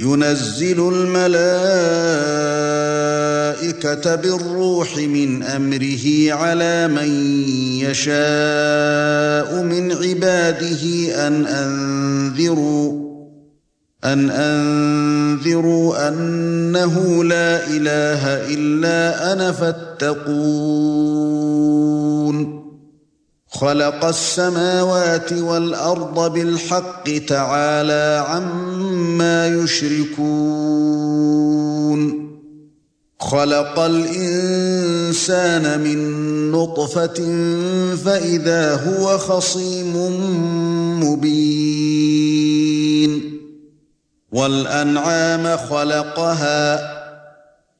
ينزل الملائكة بالروح من أمره على من يشاء من عباده أن أنذروا أن أنذروا أنه لا إله إلا أنا فاتقون. خلق السماوات والأرض بالحق تعالى عما يشركون. خلق الإنسان من نطفة فإذا هو خصيم مبين. والأنعام خلقها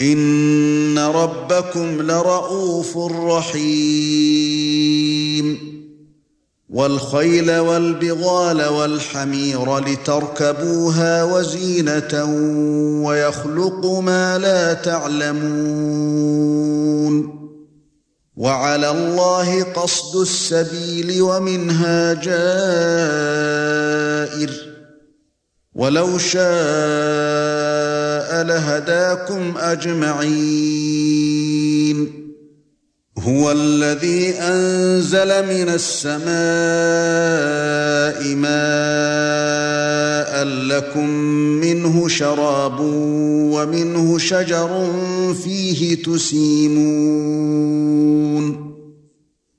ان ربكم لرؤوف رحيم والخيل والبغال والحمير لتركبوها وزينه ويخلق ما لا تعلمون وعلى الله قصد السبيل ومنها جائر ولو شاء لهداكم أجمعين. هو الذي أنزل من السماء ماء لكم منه شراب ومنه شجر فيه تسيمون.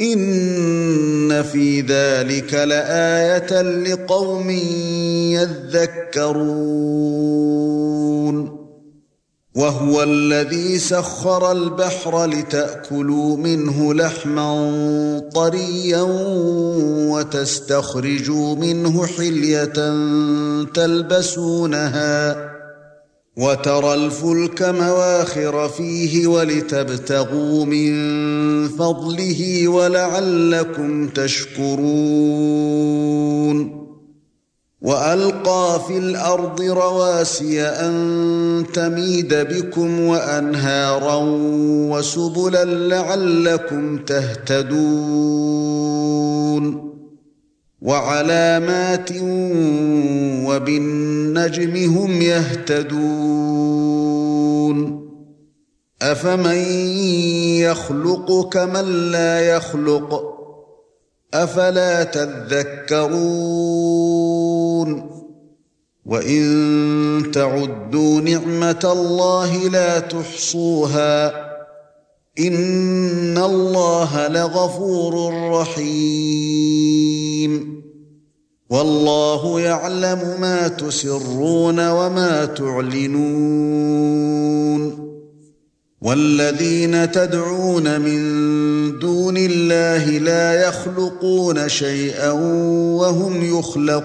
ان في ذلك لايه لقوم يذكرون وهو الذي سخر البحر لتاكلوا منه لحما طريا وتستخرجوا منه حليه تلبسونها وترى الفلك مواخر فيه ولتبتغوا من فضله ولعلكم تشكرون. وألقى في الأرض رواسي أن تميد بكم وأنهارا وسبلا لعلكم تهتدون. وعلامات وبالنجم هم يهتدون. أفمن يخلق كمن لا يخلق؟ أفلا تذكرون؟ وإن تعدوا نعمة الله لا تحصوها. ان الله لغفور رحيم. والله يعلم ما تسرون وما تعلنون. والذين تدعون من دون الله لا يخلقون شيئا وهم يخلقون.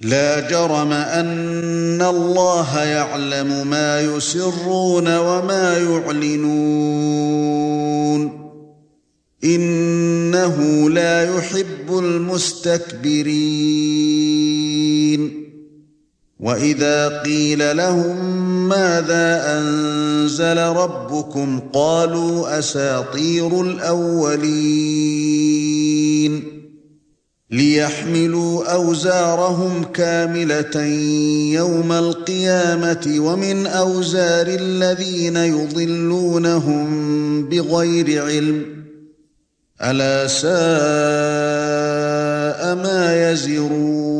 لا جرم أن الله يعلم ما يسرون وما يعلنون. إنه لا يحب المستكبرين. وإذا قيل لهم ماذا أنزل ربكم قالوا أساطير الأولين. ليحملوا أوزارهم كاملة يوم القيامة ومن أوزار الذين يضلونهم بغير علم. ألا ساء ما يزرون.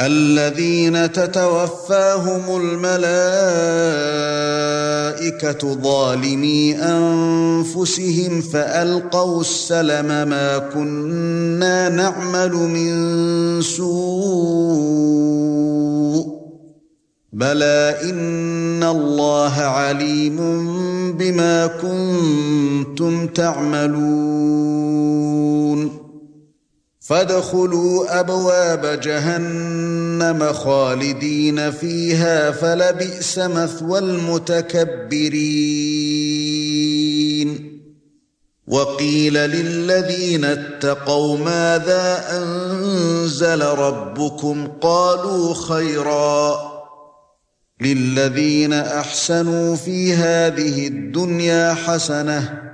الذين تتوفاهم الملائكة ظالمي أنفسهم فألقوا السلم ما كنا نعمل من سوء بلى إن الله عليم بما كنتم تعملون فادخلوا أبواب جهنم خالدين فيها فلبئس مثوى المتكبرين. وقيل للذين اتقوا ماذا أنزل ربكم؟ قالوا خيرا. للذين أحسنوا في هذه الدنيا حسنة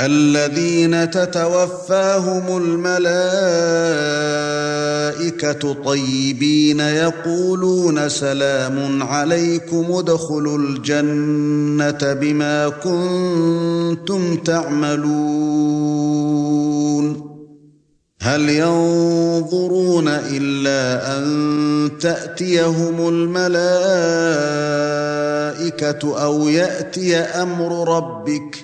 الذين تتوفاهم الملائكة طيبين يقولون سلام عليكم ادخلوا الجنة بما كنتم تعملون. هل ينظرون إلا أن تأتيهم الملائكة أو يأتي أمر ربك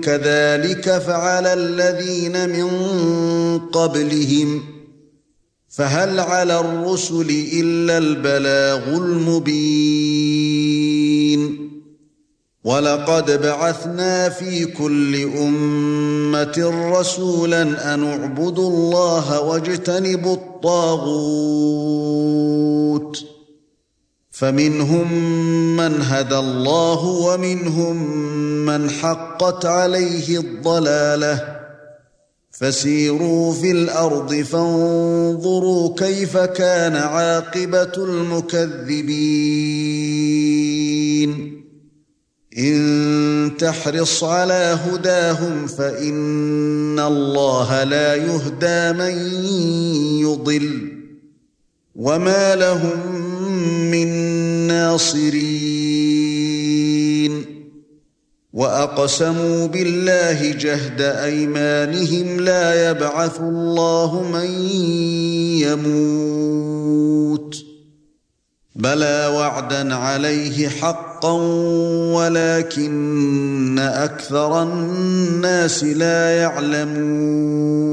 كذلك فعل الذين من قبلهم. فهل على الرسل إلا البلاغ المبين؟ ولقد بعثنا في كل أمة رسولا أن اعبدوا الله واجتنبوا الطاغوت. فمنهم من هدى الله ومنهم من حقت عليه الضلاله. فسيروا في الأرض فانظروا كيف كان عاقبة المكذبين. إن تحرص على هداهم فإن الله لا يهدى من يضل. وما لهم من ناصرين واقسموا بالله جهد ايمانهم لا يبعث الله من يموت بلى وعدا عليه حقا ولكن أكثر الناس لا يعلمون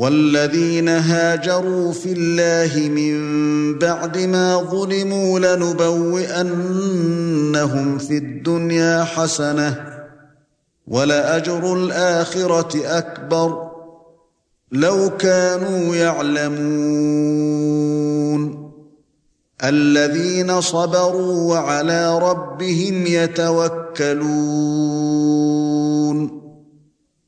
والذين هاجروا في الله من بعد ما ظلموا لنبوئنهم في الدنيا حسنة ولأجر الآخرة أكبر لو كانوا يعلمون الذين صبروا وعلى ربهم يتوكلون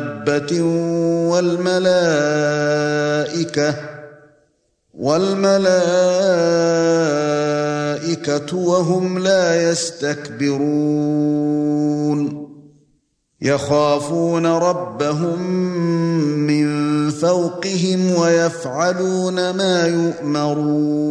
دابه والملائكة والملائكة وهم لا يستكبرون يخافون ربهم من فوقهم ويفعلون ما يؤمرون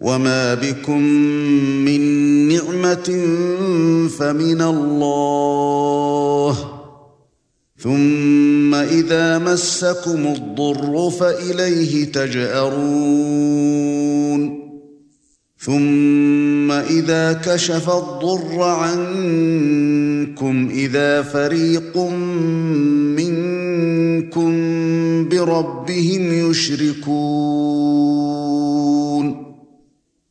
وما بكم من نعمه فمن الله ثم اذا مسكم الضر فاليه تجارون ثُمَّ إِذَا كَشَفَ الضُّرَّ عَنكُمْ إِذَا فَرِيقٌ مِنكُم بِرَبِّهِمْ يُشْرِكُونَ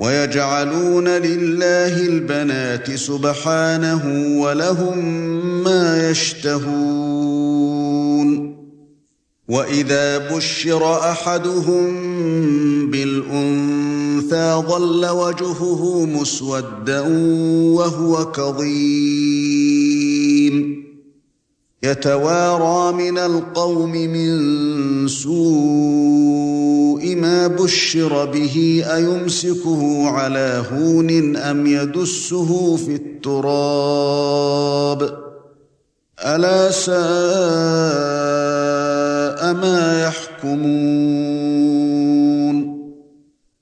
وَيَجْعَلُونَ لِلَّهِ الْبَنَاتِ سُبْحَانَهُ وَلَهُم مَّا يَشْتَهُونَ وَإِذَا بُشِّرَ أَحَدُهُم بِالْأُنثَىٰ ظَلَّ وَجْهُهُ مُسْوَدًّا وَهُوَ كَظِيمٌ يَتَوَارَىٰ مِنَ الْقَوْمِ مِن سُوءِ مَا بُشِّرَ بِهِ أَيُمْسِكُهُ عَلَىٰ هُونٍ أَمْ يَدُسُّهُ فِي التُّرَابِ؟ أَلَا سَاءَ مَا يَحْكُمُونَ؟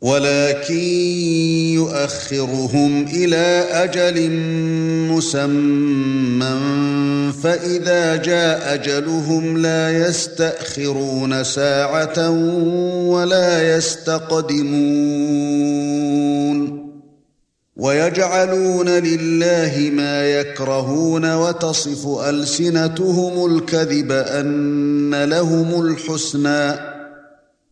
ولكن يؤخرهم إلى أجل مسمى فإذا جاء أجلهم لا يستأخرون ساعة ولا يستقدمون. ويجعلون لله ما يكرهون وتصف ألسنتهم الكذب أن لهم الحسنى.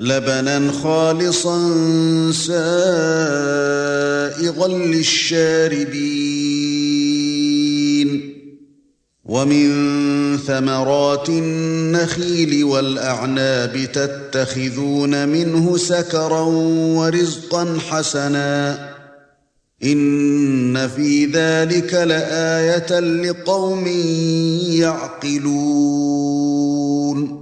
لبنا خالصا سائغا للشاربين. ومن ثمرات النخيل والأعناب تتخذون منه سكرا ورزقا حسنا. إن في ذلك لآية لقوم يعقلون.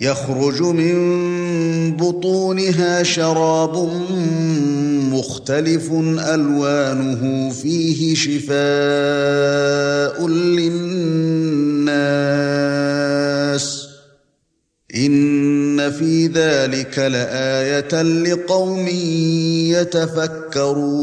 يخرج من بطونها شراب مختلف ألوانه فيه شفاء للناس. إن في ذلك لآية لقوم يتفكرون.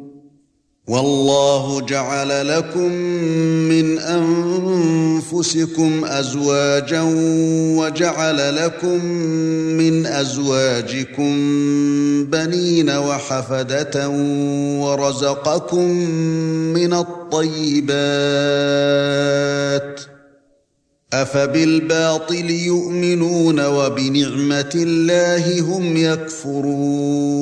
والله جعل لكم من أنفسكم أزواجا وجعل لكم من أزواجكم بنين وحفدة ورزقكم من الطيبات أفبالباطل يؤمنون وبنعمة الله هم يكفرون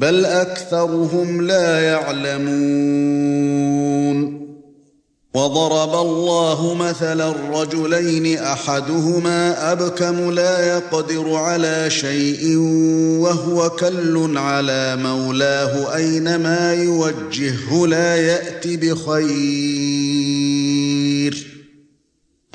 بل أكثرهم لا يعلمون. وضرب الله مثلا رجلين أحدهما أبكم لا يقدر على شيء وهو كل على مولاه أينما يوجهه لا يأتي بخير.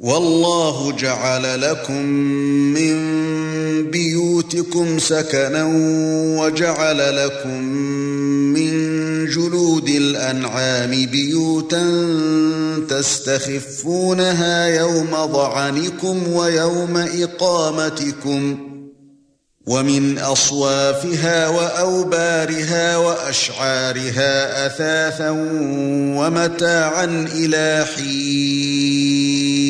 وَاللَّهُ جَعَلَ لَكُم مِّن بِيُوتِكُمْ سَكَنًا وَجَعَلَ لَكُم مِّن جُلُودِ الْأَنْعَامِ بِيُوتًا تَسْتَخِفُّونَهَا يَوْمَ ظَعَنِكُمْ وَيَوْمَ إِقَامَتِكُمْ وَمِنْ أَصْوَافِهَا وَأَوْبَارِهَا وَأَشْعَارِهَا أَثَاثًا وَمَتَاعًا إِلَى حِينٍ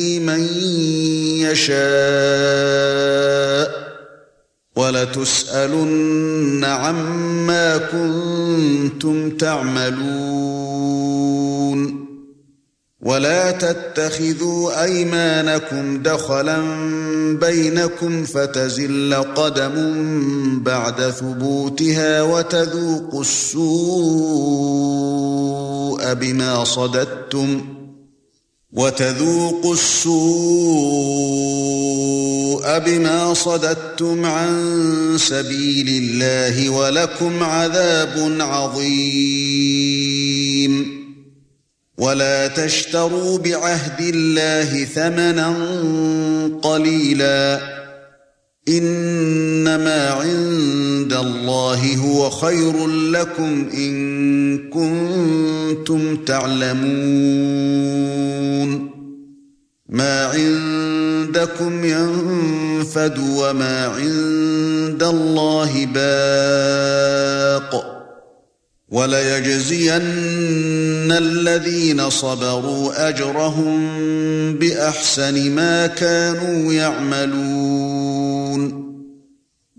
مَن يَشَاءُ وَلَتُسْأَلُنَّ عَمَّا كُنتُمْ تَعْمَلُونَ وَلَا تَتَّخِذُوا أَيْمَانَكُمْ دَخَلًا بَيْنَكُمْ فَتَزِلَّ قَدَمٌ بَعْدَ ثُبُوتِهَا وَتَذُوقُوا السُّوءَ بِمَا صَدَدتُّمْ وَتَذُوقُوا السُّوءَ بِمَا صَدَدتُّمْ عَن سَبِيلِ اللَّهِ وَلَكُمْ عَذَابٌ عَظِيمٌ. وَلَا تَشْتَرُوا بِعَهْدِ اللَّهِ ثَمَنًا قَلِيلًا. إِنَّمَا عِندَ اللَّهِ هُوَ خَيْرٌ لَّكُمْ إِن كُنتُمْ تَعْلَمُونَ. ما عندكم ينفد وما عند الله باق. وليجزين الذين صبروا أجرهم بأحسن ما كانوا يعملون.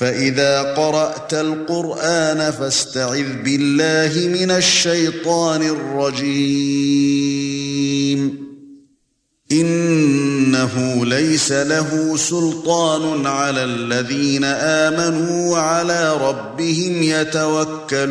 فإذا قرأت القرآن فاستعذ بالله من الشيطان الرجيم. إنه ليس له سلطان على الذين آمنوا وعلى ربهم يتوكلون.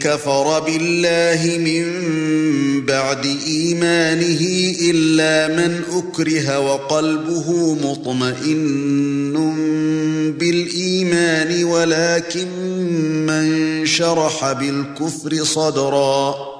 كفر بالله من بعد إيمانه إلا من أكره وقلبه مطمئن بالإيمان ولكن من شرح بالكفر صدرا.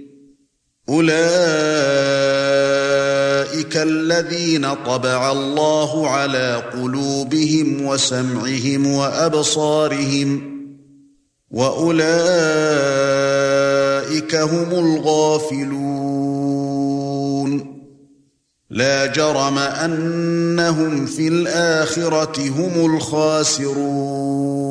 أولئك الذين طبع الله على قلوبهم وسمعهم وأبصارهم وأولئك هم الغافلون. لا جرم أنهم في الآخرة هم الخاسرون.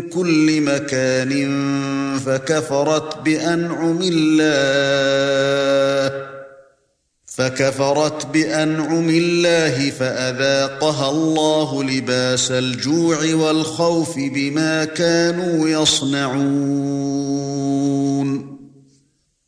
كُلِّ مَكَانٍ فَكَفَرَتْ بِأَنْعُمِ اللَّهِ فكفرت بأنعم الله فأذاقها الله لباس الجوع والخوف بما كانوا يصنعون.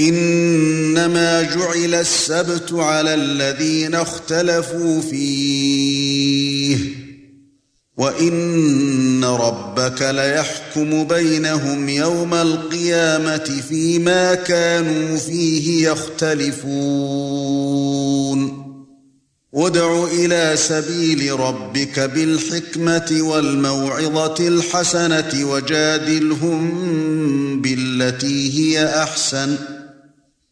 إِنَّمَا جُعِلَ السَّبْتُ عَلَى الَّذِينَ اخْتَلَفُوا فِيهِ وَإِنَّ رَبَّكَ لَيَحْكُمُ بَيْنَهُمْ يَوْمَ الْقِيَامَةِ فِيمَا كَانُوا فِيهِ يَخْتَلِفُونَ. وَادْعُ إِلَى سَبِيلِ رَبِّكَ بِالْحِكْمَةِ وَالْمَوْعِظَةِ الْحَسَنَةِ وَجَادِلْهُم بِالَّتِي هِيَ أَحْسَنُ.